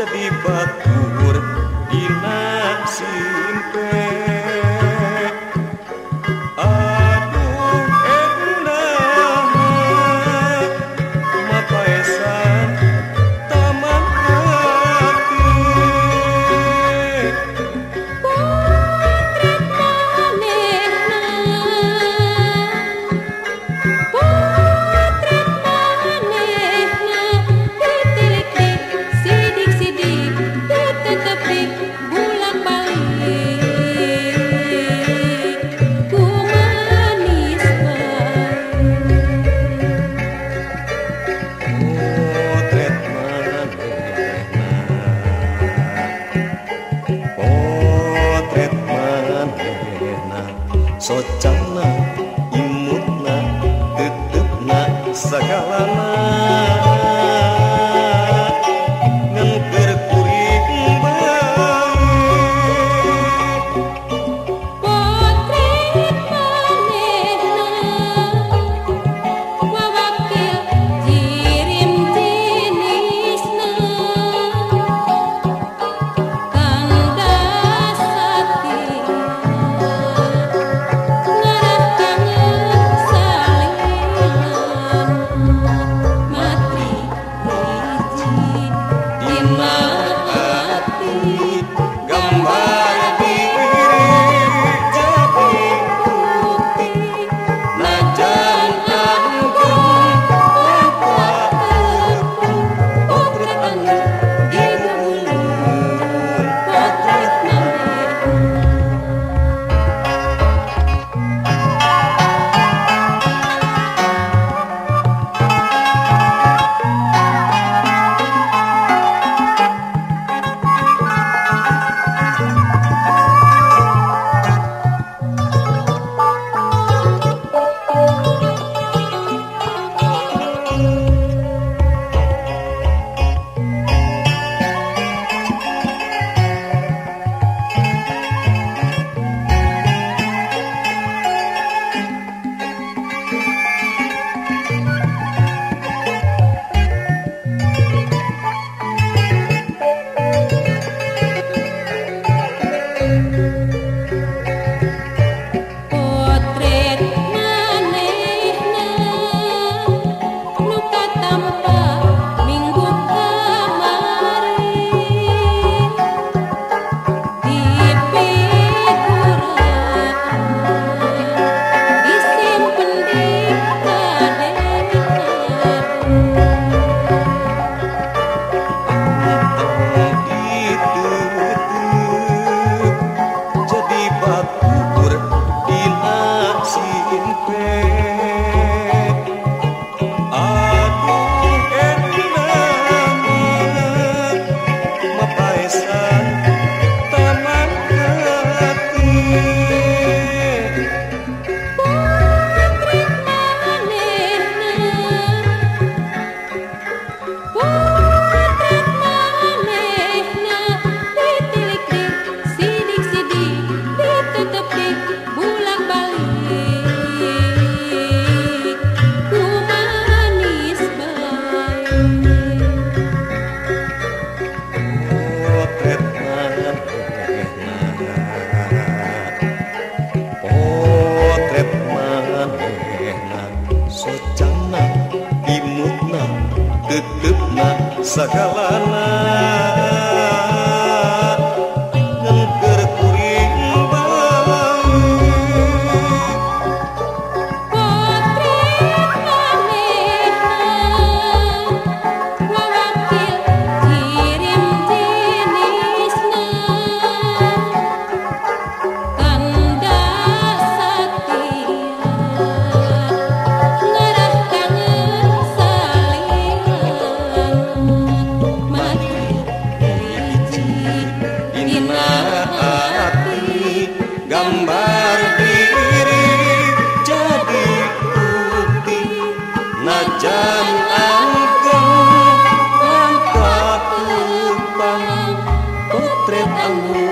menjadi batu dança galanada tetep sakalana. gambar diri jadi bukti najam anggun langkah lupang potret anggun